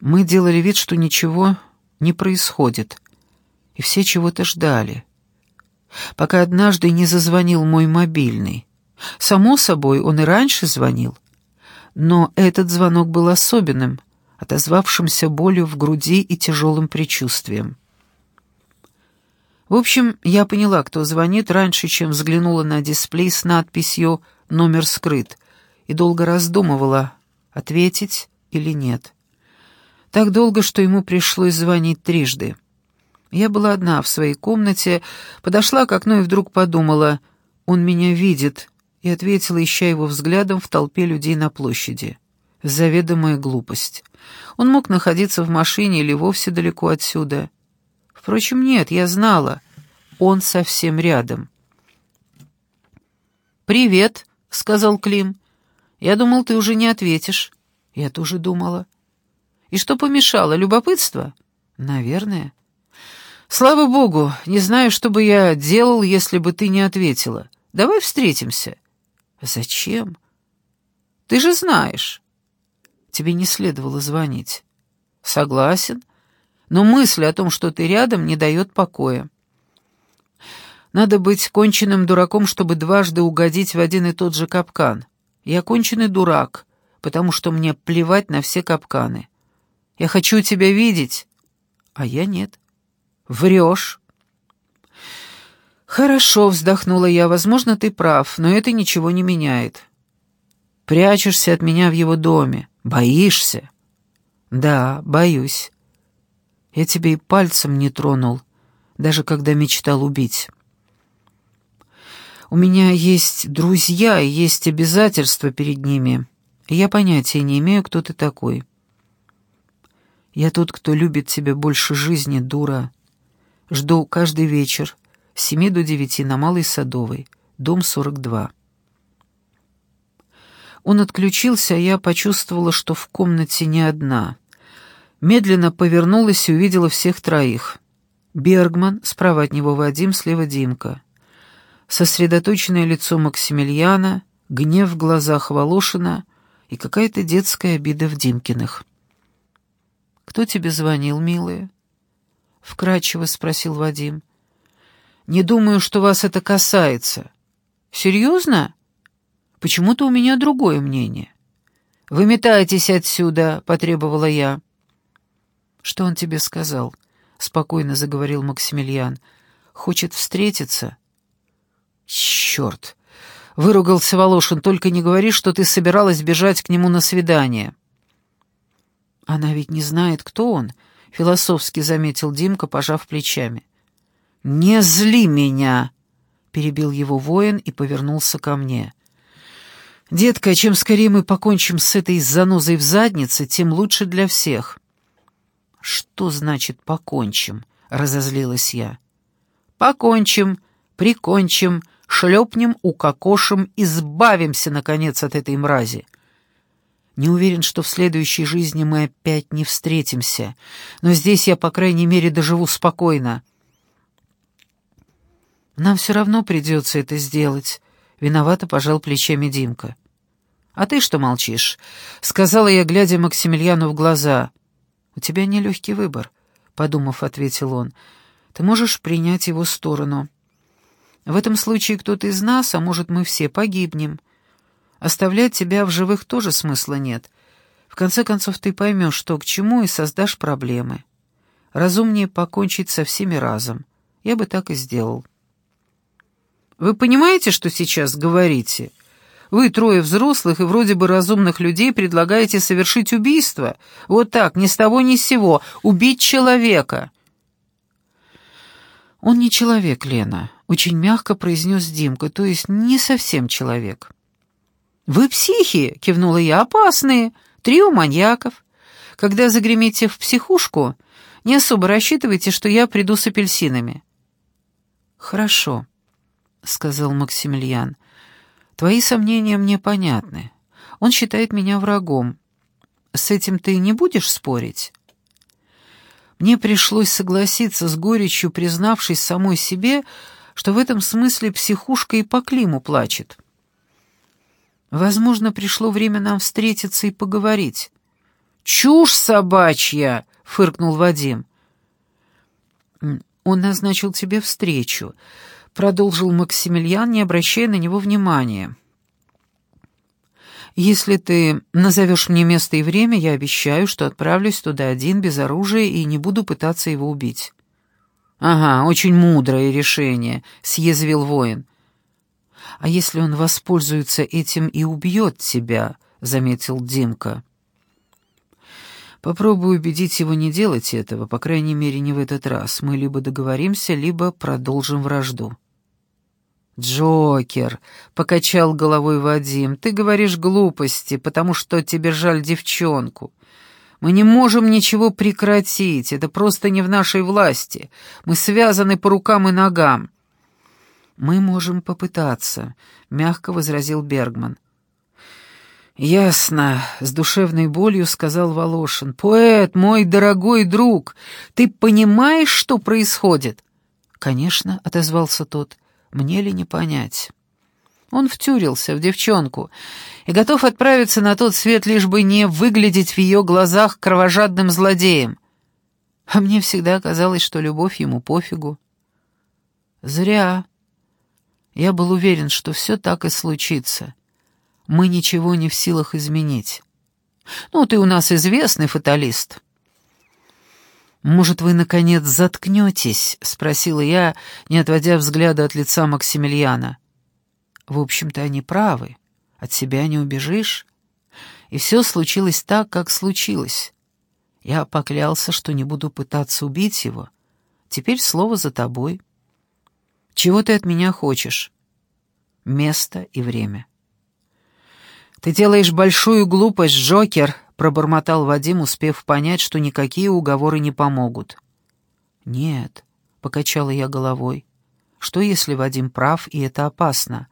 Мы делали вид, что ничего не происходит, и все чего-то ждали. Пока однажды не зазвонил мой мобильный. Само собой, он и раньше звонил. Но этот звонок был особенным, отозвавшимся болью в груди и тяжелым предчувствием. В общем, я поняла, кто звонит, раньше, чем взглянула на дисплей с надписью «Номер скрыт», и долго раздумывала, ответить или нет. Так долго, что ему пришлось звонить трижды. Я была одна в своей комнате, подошла к окну и вдруг подумала, он меня видит, и ответила, ища его взглядом в толпе людей на площади. Заведомая глупость. Он мог находиться в машине или вовсе далеко отсюда. Впрочем, нет, я знала. Он совсем рядом. «Привет», — сказал Клим. «Я думал, ты уже не ответишь». Я тоже думала. «И что помешало? Любопытство?» «Наверное». «Слава богу, не знаю, что бы я делал, если бы ты не ответила. Давай встретимся». «Зачем?» «Ты же знаешь». «Тебе не следовало звонить». «Согласен. Но мысль о том, что ты рядом, не дает покоя». Надо быть конченным дураком, чтобы дважды угодить в один и тот же капкан. Я конченый дурак, потому что мне плевать на все капканы. Я хочу тебя видеть, а я нет. Врешь. «Хорошо», — вздохнула я, — «возможно, ты прав, но это ничего не меняет». «Прячешься от меня в его доме. Боишься?» «Да, боюсь. Я тебе и пальцем не тронул, даже когда мечтал убить». «У меня есть друзья и есть обязательства перед ними, я понятия не имею, кто ты такой». «Я тот, кто любит тебя больше жизни, дура. Жду каждый вечер, с семи до девяти на Малой Садовой, дом 42. Он отключился, а я почувствовала, что в комнате не одна. Медленно повернулась и увидела всех троих. Бергман, справа от него Вадим, слева Димка. Сосредоточенное лицо Максимилиана, гнев в глазах Волошина и какая-то детская обида в Димкиных. «Кто тебе звонил, милая?» — вкрадчиво спросил Вадим. Не думаю, что вас это касается. Серьезно? Почему-то у меня другое мнение. Выметайтесь отсюда, потребовала я. Что он тебе сказал? Спокойно заговорил Максимилиан. Хочет встретиться? Черт! Выругался Волошин. Только не говори, что ты собиралась бежать к нему на свидание. Она ведь не знает, кто он, философски заметил Димка, пожав плечами. «Не зли меня!» — перебил его воин и повернулся ко мне. «Детка, чем скорее мы покончим с этой занозой в заднице, тем лучше для всех». «Что значит «покончим»?» — разозлилась я. «Покончим, прикончим, шлепнем, укокошим, избавимся, наконец, от этой мрази». Не уверен, что в следующей жизни мы опять не встретимся, но здесь я, по крайней мере, доживу спокойно. Нам все равно придется это сделать. Виновато пожал плечами Димка. «А ты что молчишь?» — сказала я, глядя Максимилиану в глаза. «У тебя нелегкий выбор», — подумав, ответил он. «Ты можешь принять его сторону. В этом случае кто-то из нас, а может, мы все погибнем. Оставлять тебя в живых тоже смысла нет. В конце концов, ты поймешь, что к чему, и создашь проблемы. Разумнее покончить со всеми разом. Я бы так и сделал». Вы понимаете, что сейчас говорите? Вы трое взрослых и вроде бы разумных людей предлагаете совершить убийство. Вот так, ни с того ни с сего, убить человека. Он не человек, Лена, очень мягко произнес Димка, то есть не совсем человек. Вы психи, кивнула я, опасные, трио маньяков. Когда загремите в психушку, не особо рассчитывайте, что я приду с апельсинами. Хорошо. — сказал Максимилиан. «Твои сомнения мне понятны. Он считает меня врагом. С этим ты не будешь спорить?» Мне пришлось согласиться с горечью, признавшись самой себе, что в этом смысле психушка и по Климу плачет. Возможно, пришло время нам встретиться и поговорить. «Чушь собачья!» — фыркнул Вадим. «Он назначил тебе встречу», — продолжил Максимилиан, не обращая на него внимания. «Если ты назовешь мне место и время, я обещаю, что отправлюсь туда один, без оружия, и не буду пытаться его убить». «Ага, очень мудрое решение», — съязвил воин. «А если он воспользуется этим и убьет тебя?» — заметил Димка. «Попробую убедить его не делать этого, по крайней мере, не в этот раз. Мы либо договоримся, либо продолжим вражду». «Джокер», — покачал головой Вадим, — «ты говоришь глупости, потому что тебе жаль девчонку. Мы не можем ничего прекратить, это просто не в нашей власти. Мы связаны по рукам и ногам». «Мы можем попытаться», — мягко возразил Бергман. «Ясно», — с душевной болью сказал Волошин. «Поэт, мой дорогой друг, ты понимаешь, что происходит?» «Конечно», — отозвался тот. «Мне ли не понять?» Он втюрился в девчонку и готов отправиться на тот свет, лишь бы не выглядеть в ее глазах кровожадным злодеем. А мне всегда казалось, что любовь ему пофигу. Зря. Я был уверен, что все так и случится. Мы ничего не в силах изменить. Ну, ты у нас известный фаталист. «Может, вы, наконец, заткнетесь?» — спросила я, не отводя взгляда от лица Максимилиана. В общем-то, они правы. От себя не убежишь. И все случилось так, как случилось. Я поклялся, что не буду пытаться убить его. Теперь слово за тобой. Чего ты от меня хочешь? Место и время. «Ты делаешь большую глупость, Джокер», — пробормотал Вадим, успев понять, что никакие уговоры не помогут. «Нет», — покачала я головой. «Что, если Вадим прав, и это опасно?»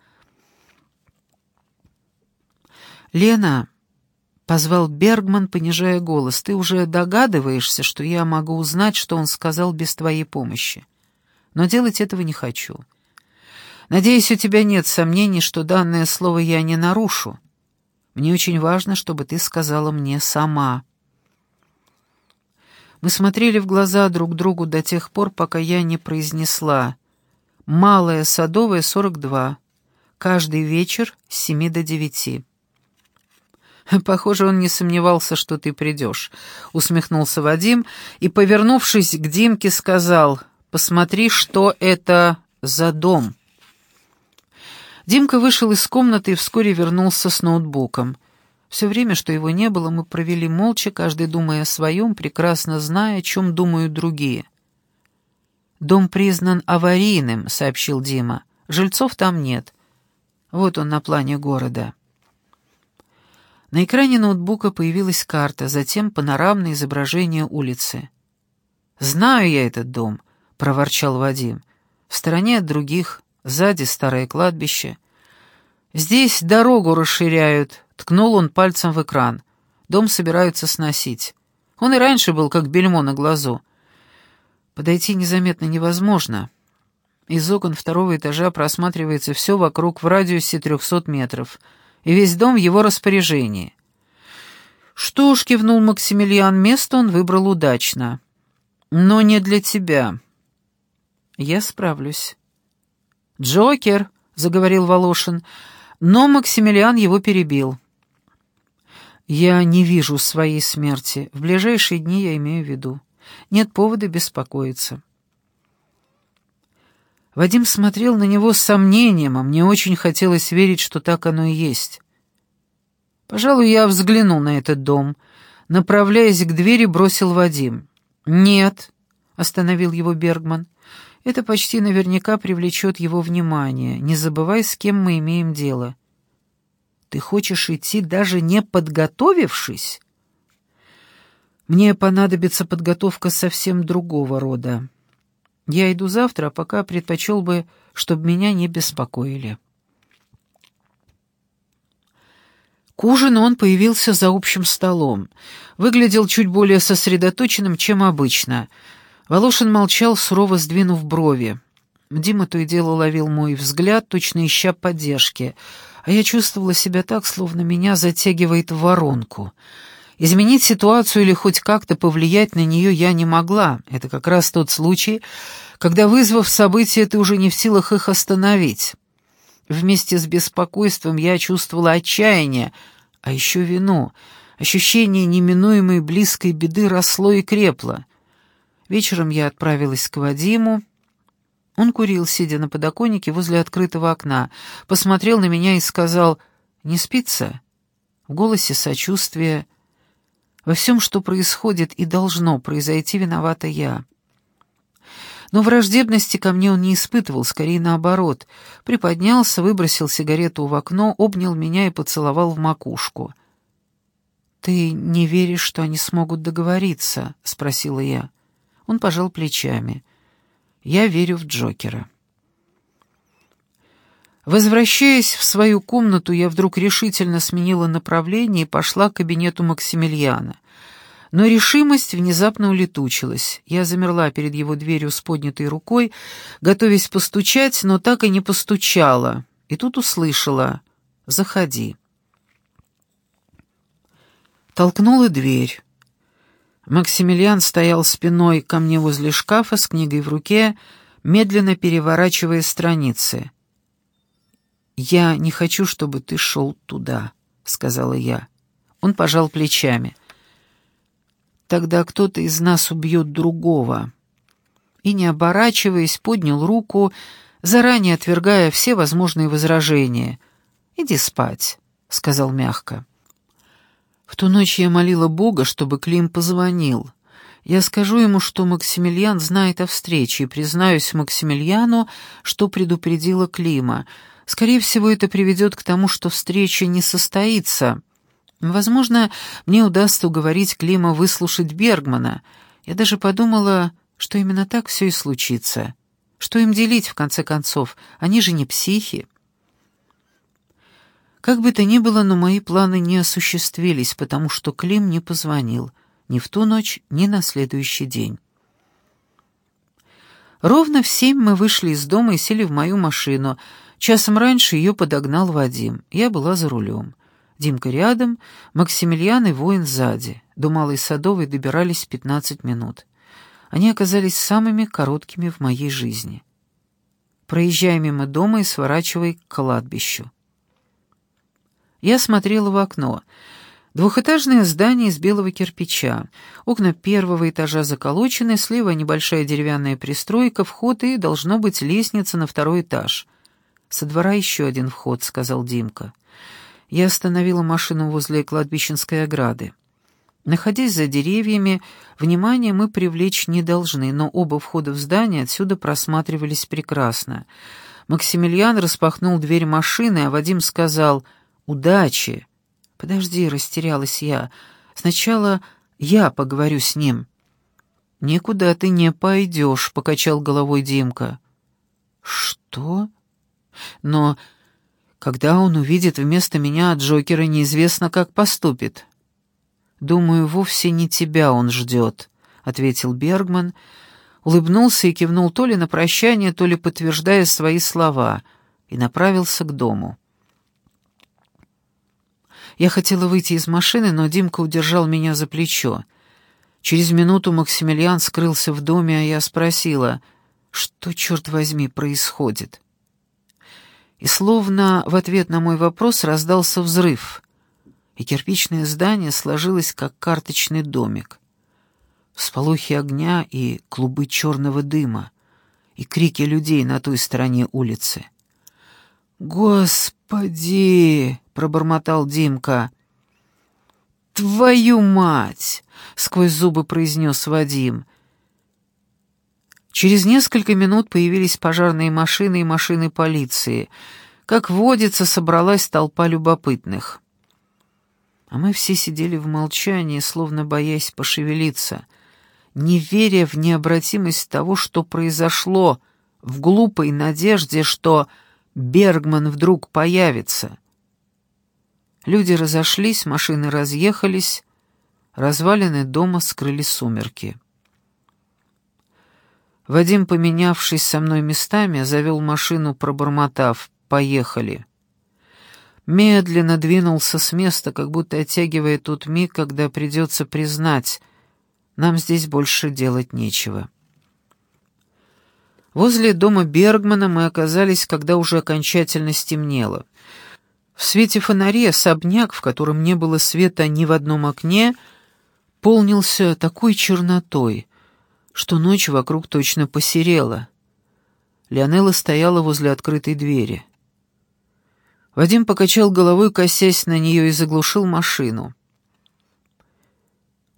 «Лена», — позвал Бергман, понижая голос, — «ты уже догадываешься, что я могу узнать, что он сказал без твоей помощи. Но делать этого не хочу. Надеюсь, у тебя нет сомнений, что данное слово я не нарушу. Мне очень важно, чтобы ты сказала мне сама». Мы смотрели в глаза друг другу до тех пор, пока я не произнесла «Малая Садовая, 42. Каждый вечер с семи до девяти». «Похоже, он не сомневался, что ты придешь», — усмехнулся Вадим и, повернувшись к Димке, сказал, «Посмотри, что это за дом». Димка вышел из комнаты и вскоре вернулся с ноутбуком. Все время, что его не было, мы провели молча, каждый думая о своем, прекрасно зная, о чем думают другие. «Дом признан аварийным», — сообщил Дима. «Жильцов там нет. Вот он на плане города». На экране ноутбука появилась карта, затем панорамное изображение улицы. «Знаю я этот дом», — проворчал Вадим. «В стороне от других, сзади старое кладбище. Здесь дорогу расширяют», — ткнул он пальцем в экран. «Дом собираются сносить. Он и раньше был как бельмо на глазу. Подойти незаметно невозможно. Из окон второго этажа просматривается все вокруг в радиусе трехсот метров — и весь дом в его распоряжении. «Что ж», — кивнул Максимилиан, — место он выбрал удачно. «Но не для тебя». «Я справлюсь». «Джокер», — заговорил Волошин, но Максимилиан его перебил. «Я не вижу своей смерти. В ближайшие дни я имею в виду. Нет повода беспокоиться». Вадим смотрел на него с сомнением, а мне очень хотелось верить, что так оно и есть. Пожалуй, я взглянул на этот дом. Направляясь к двери, бросил Вадим. «Нет», — остановил его Бергман, — «это почти наверняка привлечет его внимание. Не забывай, с кем мы имеем дело». «Ты хочешь идти, даже не подготовившись?» «Мне понадобится подготовка совсем другого рода». Я иду завтра, а пока предпочел бы, чтобы меня не беспокоили. К ужину он появился за общим столом. Выглядел чуть более сосредоточенным, чем обычно. Волошин молчал, сурово сдвинув брови. Дима то и дело ловил мой взгляд, точно ища поддержки, а я чувствовала себя так, словно меня затягивает в воронку. Изменить ситуацию или хоть как-то повлиять на нее я не могла. Это как раз тот случай, когда, вызвав события, ты уже не в силах их остановить. Вместе с беспокойством я чувствовала отчаяние, а еще вину. Ощущение неминуемой близкой беды росло и крепло. Вечером я отправилась к Вадиму. Он курил, сидя на подоконнике возле открытого окна, посмотрел на меня и сказал «Не спится?» В голосе сочувствие — во всем, что происходит и должно произойти, виновата я. Но враждебности ко мне он не испытывал, скорее наоборот. Приподнялся, выбросил сигарету в окно, обнял меня и поцеловал в макушку. «Ты не веришь, что они смогут договориться?» — спросила я. Он пожал плечами. «Я верю в Джокера». Возвращаясь в свою комнату, я вдруг решительно сменила направление и пошла к кабинету Максимилиана. Но решимость внезапно улетучилась. Я замерла перед его дверью с поднятой рукой, готовясь постучать, но так и не постучала. И тут услышала «Заходи». Толкнула дверь. Максимилиан стоял спиной ко мне возле шкафа с книгой в руке, медленно переворачивая страницы. «Я не хочу, чтобы ты шел туда», — сказала я. Он пожал плечами. «Тогда кто-то из нас убьет другого». И, не оборачиваясь, поднял руку, заранее отвергая все возможные возражения. «Иди спать», — сказал мягко. В ту ночь я молила Бога, чтобы Клим позвонил. Я скажу ему, что Максимилиан знает о встрече, и признаюсь Максимилиану, что предупредила Клима — Скорее всего, это приведет к тому, что встреча не состоится. Возможно, мне удастся уговорить Клима выслушать Бергмана. Я даже подумала, что именно так все и случится. Что им делить, в конце концов? Они же не психи. Как бы то ни было, но мои планы не осуществились, потому что Клим не позвонил ни в ту ночь, ни на следующий день. Ровно в семь мы вышли из дома и сели в мою машину — Часом раньше ее подогнал Вадим. Я была за рулем. Димка рядом, Максимилиан и воин сзади. До Малой Садовой добирались пятнадцать минут. Они оказались самыми короткими в моей жизни. Проезжая мимо дома и сворачивая к кладбищу. Я смотрела в окно. Двухэтажное здание из белого кирпича. Окна первого этажа заколочены, слева небольшая деревянная пристройка, вход и, должно быть, лестница на второй этаж — «Со двора еще один вход», — сказал Димка. Я остановила машину возле кладбищенской ограды. Находясь за деревьями, внимание мы привлечь не должны, но оба входа в здание отсюда просматривались прекрасно. Максимилиан распахнул дверь машины, а Вадим сказал «Удачи!» «Подожди», — растерялась я. «Сначала я поговорю с ним». «Никуда ты не пойдешь», — покачал головой Димка. «Что?» Но когда он увидит вместо меня Джокера, неизвестно, как поступит. «Думаю, вовсе не тебя он ждет», — ответил Бергман, улыбнулся и кивнул то ли на прощание, то ли подтверждая свои слова, и направился к дому. Я хотела выйти из машины, но Димка удержал меня за плечо. Через минуту Максимилиан скрылся в доме, а я спросила, что, черт возьми, происходит. И словно в ответ на мой вопрос раздался взрыв, и кирпичное здание сложилось как карточный домик. Всполохи огня и клубы черного дыма, и крики людей на той стороне улицы. «Господи!» — пробормотал Димка. «Твою мать!» — сквозь зубы произнес Вадим — Через несколько минут появились пожарные машины и машины полиции. Как водится, собралась толпа любопытных. А мы все сидели в молчании, словно боясь пошевелиться, не веря в необратимость того, что произошло, в глупой надежде, что Бергман вдруг появится. Люди разошлись, машины разъехались, развалины дома скрыли сумерки. Вадим, поменявшись со мной местами, завел машину, пробормотав «Поехали». медленно двинулся с места, как будто оттягивая тот миг, когда придется признать, нам здесь больше делать нечего. Возле дома Бергмана мы оказались, когда уже окончательно стемнело. В свете фонарей особняк, в котором не было света ни в одном окне, полнился такой чернотой, что ночь вокруг точно посерела. Леонела стояла возле открытой двери. Вадим покачал головой, косясь на нее, и заглушил машину.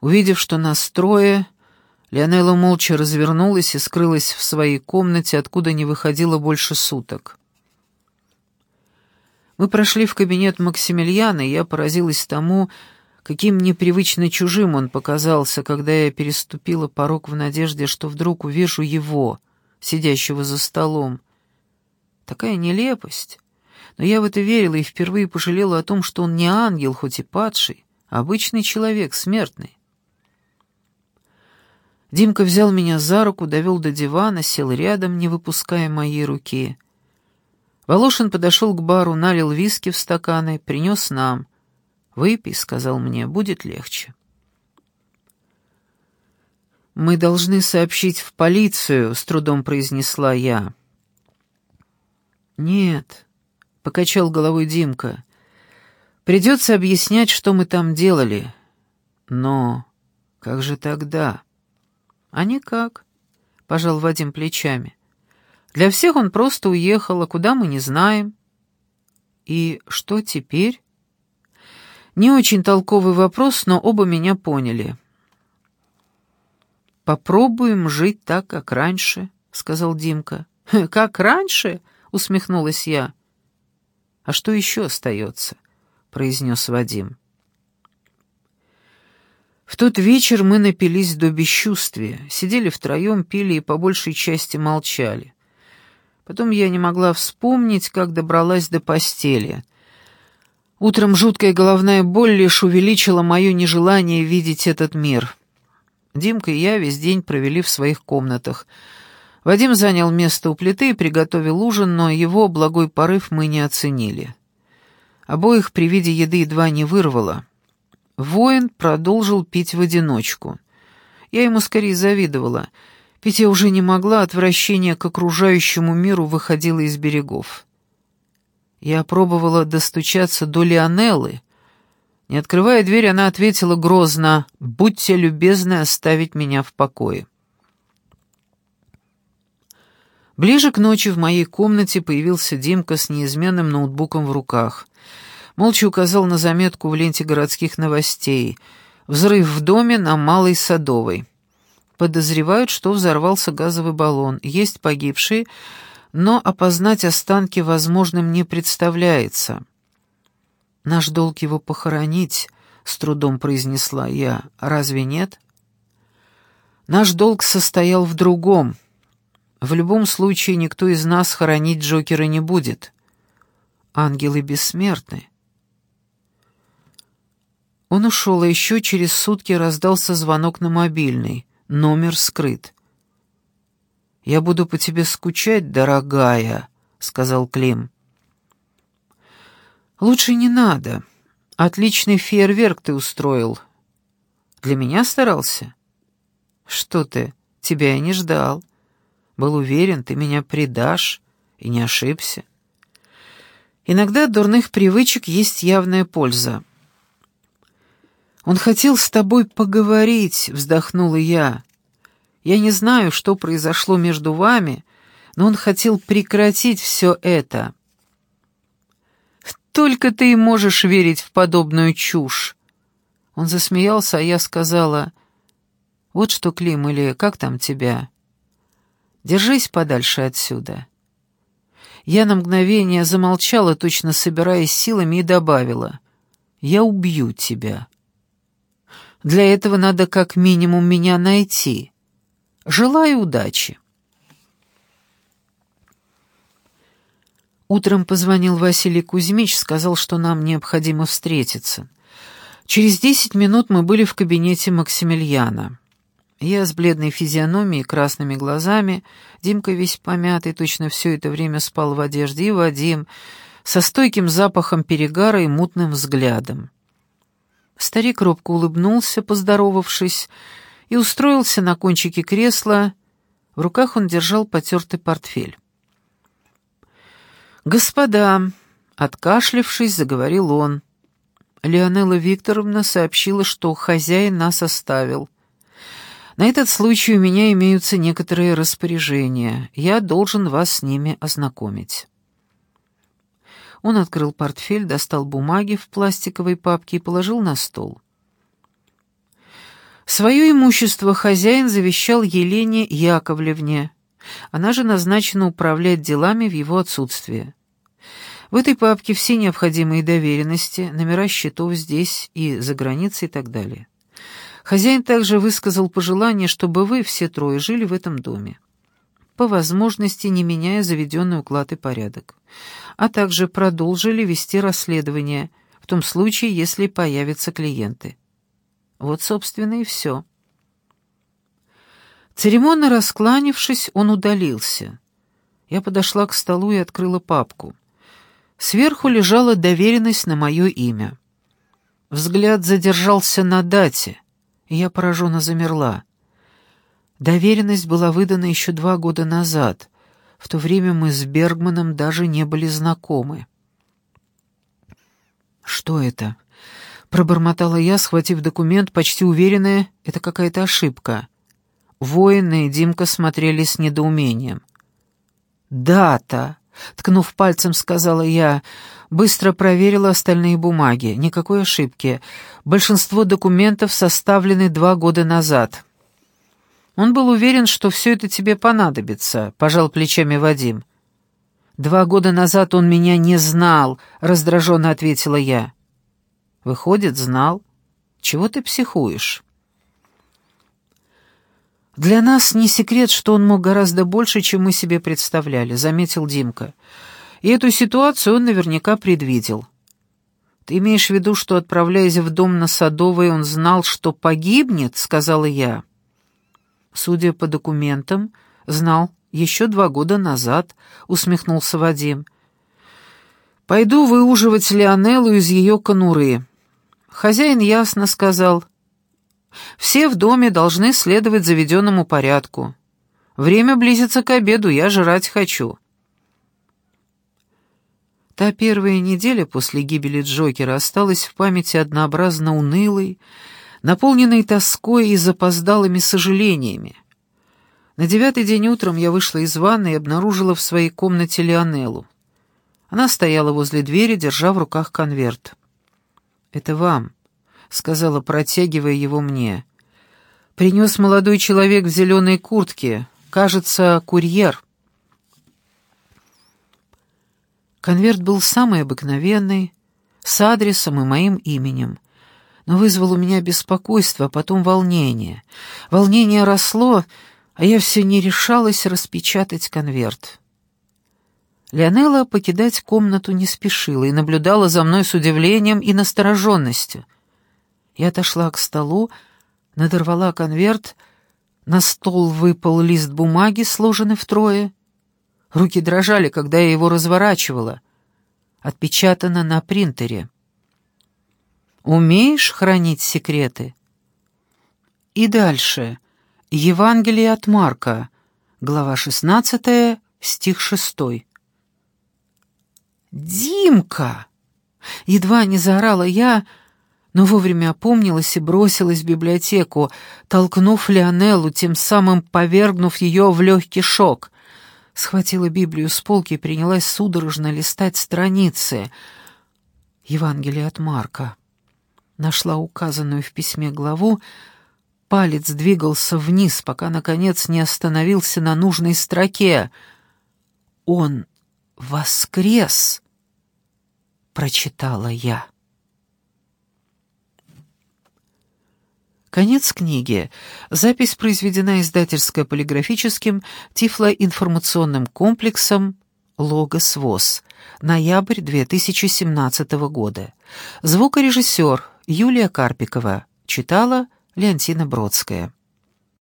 Увидев, что нас трое, Леонела молча развернулась и скрылась в своей комнате, откуда не выходила больше суток. Мы прошли в кабинет Максимилиана, и я поразилась тому, каким непривычно чужим он показался, когда я переступила порог в надежде, что вдруг увижу его, сидящего за столом. Такая нелепость. Но я в это верила и впервые пожалела о том, что он не ангел, хоть и падший, а обычный человек, смертный. Димка взял меня за руку, довел до дивана, сел рядом, не выпуская моей руки. Волошин подошел к бару, налил виски в стаканы, принес нам. «Выпей», — сказал мне, — «будет легче». «Мы должны сообщить в полицию», — с трудом произнесла я. «Нет», — покачал головой Димка. «Придется объяснять, что мы там делали. Но как же тогда?» «А никак», — пожал Вадим плечами. «Для всех он просто уехал, а куда мы не знаем». «И что теперь?» Не очень толковый вопрос, но оба меня поняли. «Попробуем жить так, как раньше», — сказал Димка. «Как раньше?» — усмехнулась я. «А что еще остается?» — произнес Вадим. В тот вечер мы напились до бесчувствия, сидели втроем, пили и по большей части молчали. Потом я не могла вспомнить, как добралась до постели. Утром жуткая головная боль лишь увеличила мое нежелание видеть этот мир. Димка и я весь день провели в своих комнатах — Вадим занял место у плиты и приготовил ужин, но его благой порыв мы не оценили. Обоих при виде еды едва не вырвало. Воин продолжил пить в одиночку. Я ему скорее завидовала. Пить я уже не могла, отвращение к окружающему миру выходило из берегов. Я пробовала достучаться до Лионеллы. Не открывая дверь, она ответила грозно «Будьте любезны оставить меня в покое». Ближе к ночи в моей комнате появился Димка с неизменным ноутбуком в руках. Молча указал на заметку в ленте городских новостей. Взрыв в доме на Малой Садовой. Подозревают, что взорвался газовый баллон. Есть погибшие, но опознать останки возможным не представляется. «Наш долг его похоронить», — с трудом произнесла я. «Разве нет?» «Наш долг состоял в другом», в любом случае никто из нас хоронить Джокера не будет. Ангелы бессмертны. Он ушел, а еще через сутки раздался звонок на мобильный. Номер скрыт. «Я буду по тебе скучать, дорогая», — сказал Клим. «Лучше не надо. Отличный фейерверк ты устроил. Для меня старался?» «Что ты? Тебя я не ждал. Был уверен, ты меня предашь, и не ошибся. Иногда от дурных привычек есть явная польза. «Он хотел с тобой поговорить», — вздохнула я. «Я не знаю, что произошло между вами, но он хотел прекратить все это». «Только ты и можешь верить в подобную чушь». Он засмеялся, а я сказала, «Вот что, Клим, или как там тебя?» Держись подальше отсюда». Я на мгновение замолчала, точно собираясь силами, и добавила. «Я убью тебя. Для этого надо как минимум меня найти. Желаю удачи». Утром позвонил Василий Кузьмич, сказал, что нам необходимо встретиться. Через десять минут мы были в кабинете Максимилиана. Я с бледной физиономией, красными глазами, Димка весь помятый, точно все это время спал в одежде, и Вадим, со стойким запахом перегара и мутным взглядом. Старик робко улыбнулся, поздоровавшись, и устроился на кончике кресла. В руках он держал потертый портфель. «Господа!» — откашлившись, заговорил он. Леонела Викторовна сообщила, что хозяин нас оставил. На этот случай у меня имеются некоторые распоряжения. Я должен вас с ними ознакомить. Он открыл портфель, достал бумаги в пластиковой папке и положил на стол. Свое имущество хозяин завещал Елене Яковлевне. Она же назначена управлять делами в его отсутствие. В этой папке все необходимые доверенности, номера счетов здесь и за границей и так далее. Хозяин также высказал пожелание, чтобы вы все трое жили в этом доме. По возможности не меняя заведенный уклад и порядок. А также продолжили вести расследование, в том случае, если появятся клиенты. Вот, собственно, и все. Церемонно раскланившись, он удалился. Я подошла к столу и открыла папку. Сверху лежала доверенность на мое имя. Взгляд задержался на дате, и я пораженно замерла. Доверенность была выдана еще два года назад. В то время мы с Бергманом даже не были знакомы. «Что это?» Пробормотала я, схватив документ, почти уверенная, это какая-то ошибка. Воины и Димка смотрели с недоумением. «Дата!» — ткнув пальцем, сказала я. Быстро проверила остальные бумаги. Никакой ошибки. Большинство документов составлены два года назад. Он был уверен, что все это тебе понадобится, — пожал плечами Вадим. «Два года назад он меня не знал», — раздраженно ответила я. Выходит, знал. Чего ты психуешь? Для нас не секрет, что он мог гораздо больше, чем мы себе представляли, заметил Димка. И эту ситуацию он наверняка предвидел. Ты имеешь в виду, что, отправляясь в дом на Садовой, он знал, что погибнет, сказала я. Судя по документам, знал еще два года назад, усмехнулся Вадим. Пойду выуживать Леонеллу из ее конуры. Хозяин ясно сказал, «Все в доме должны следовать заведенному порядку. Время близится к обеду, я жрать хочу». Та первая неделя после гибели Джокера осталась в памяти однообразно унылой, наполненной тоской и запоздалыми сожалениями. На девятый день утром я вышла из ванны и обнаружила в своей комнате Лионеллу. Она стояла возле двери, держа в руках конверт. «Это вам», — сказала, протягивая его мне. «Принес молодой человек в зеленой куртке, кажется, курьер». Конверт был самый обыкновенный, с адресом и моим именем, вызвал у меня беспокойство, а потом волнение. Волнение росло, а я все не решалась распечатать конверт. Леонела покидать комнату не спешила и наблюдала за мной с удивлением и настороженностью. Я отошла к столу, надорвала конверт, на стол выпал лист бумаги, сложенный втрое. Руки дрожали, когда я его разворачивала. Отпечатано на принтере. «Умеешь хранить секреты?» И дальше. Евангелие от Марка, глава 16, стих 6. «Димка!» Едва не заорала я, но вовремя опомнилась и бросилась в библиотеку, толкнув Леонеллу, тем самым повергнув ее в легкий шок. Схватила Библию с полки и принялась судорожно листать страницы. Евангелие от Марка. Нашла указанную в письме главу, палец двигался вниз, пока, наконец, не остановился на нужной строке. «Он воскрес!» — прочитала я. Конец книги. Запись произведена издательско-полиграфическим тифлоинформационным комплексом «Логос ВОЗ». Ноябрь 2017 года. Звукорежиссер Юлия Карпикова. Читала Леонтина Бродская.